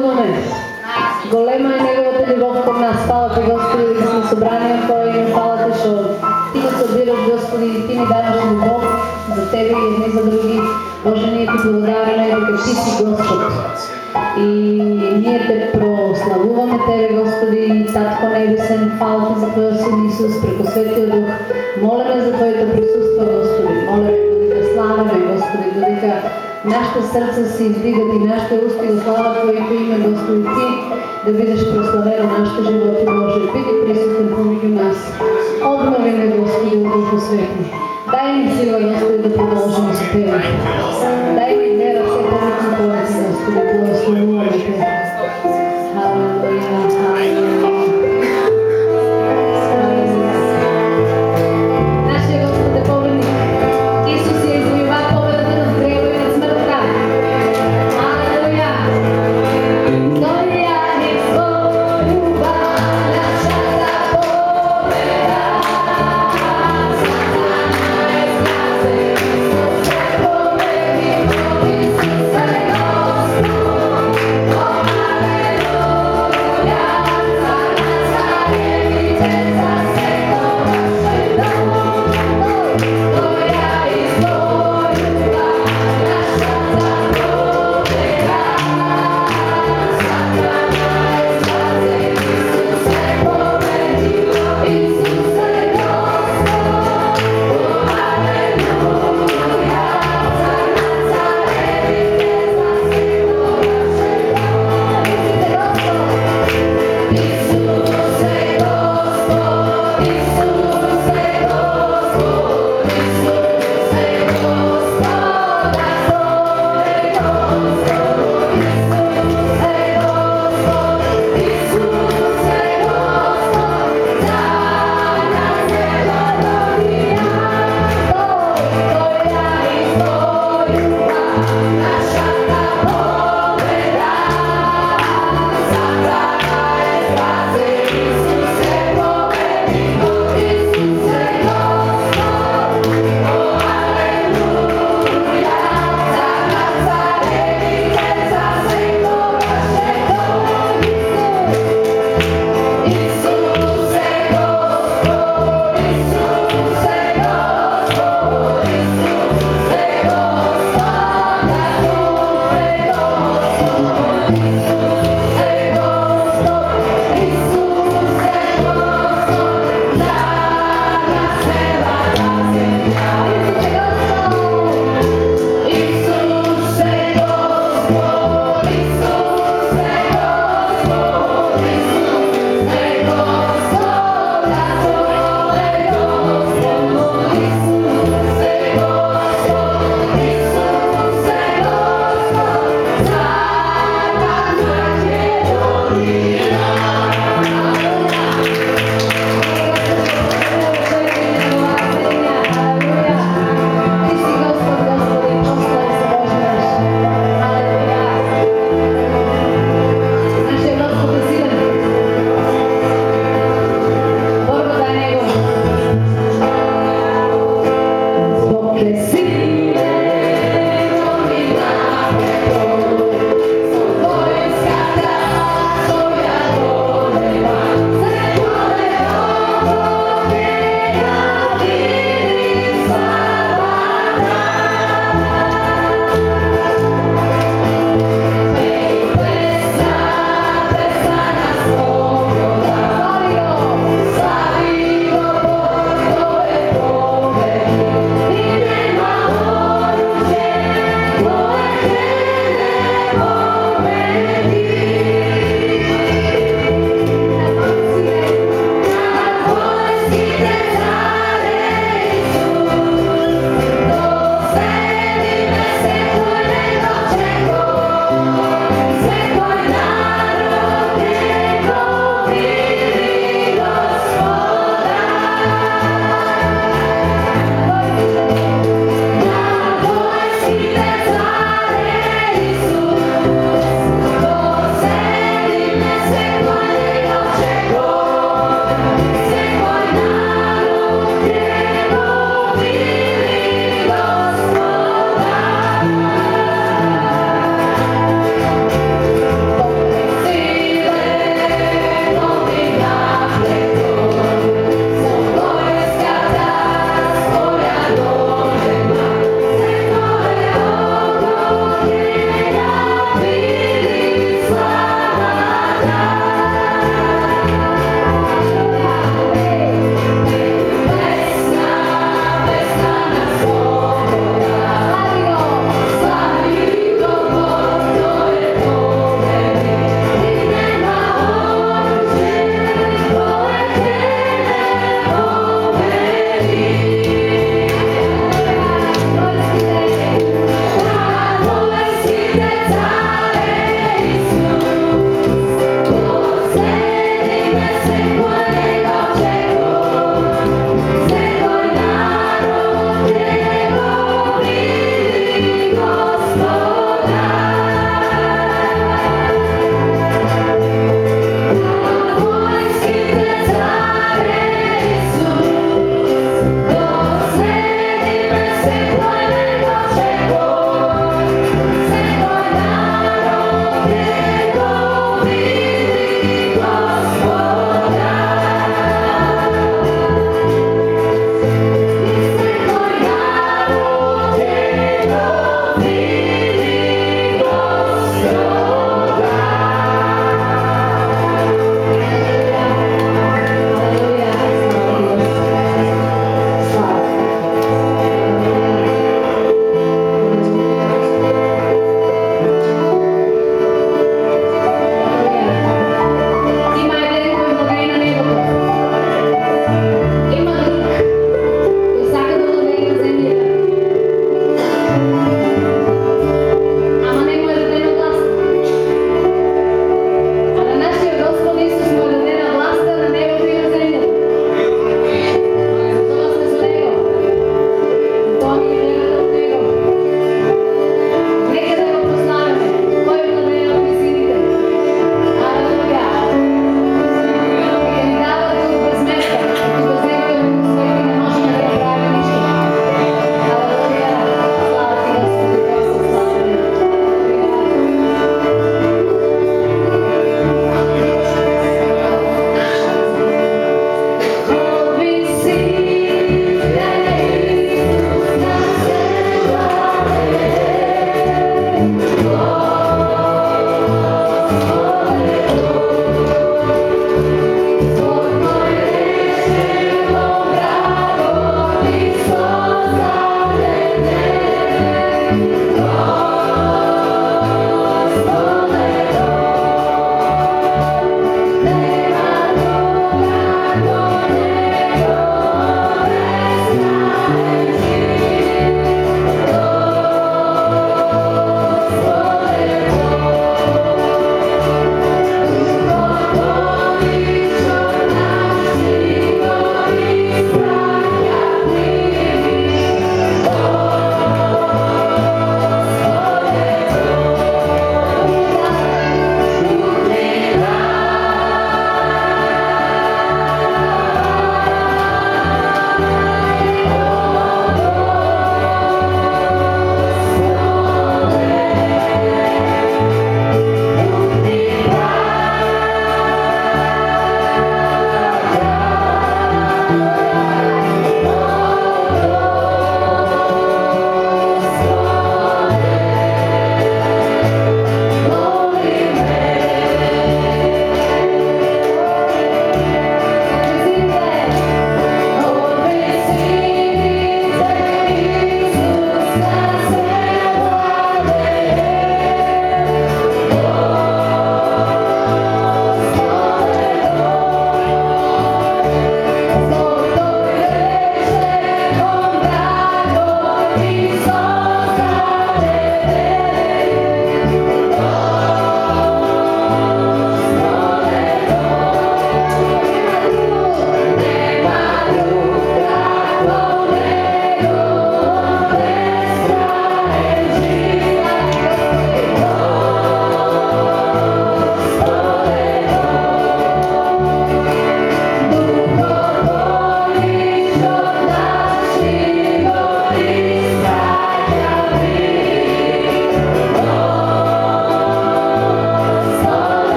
чудуваме. Голема е неговата любов кон нас. Фала ти Господи дека сме собрани во твое име. Фала ти што ти го собираш Господи и ти ни даваш любов за тебе и едни за други. Боже, ние ти благодариме дека ти си Господ. И ние те прославуваме тебе Господи, Татко небесен, фала ти за твојот син Исус преку Светиот Дух. Молиме за твоето присуство Господи. Молиме додека да славаме, Господи, да додека Našto srce si izdigati, našto je u slava tvojim ime Gospodin Ti, da budeš proslaveno našte živote Bože. Biti prisutan pomoću nas. Odmoli me Gospodin u Duhu svetu. Daj mi sila Gospodin da pomožemo se tebi. me.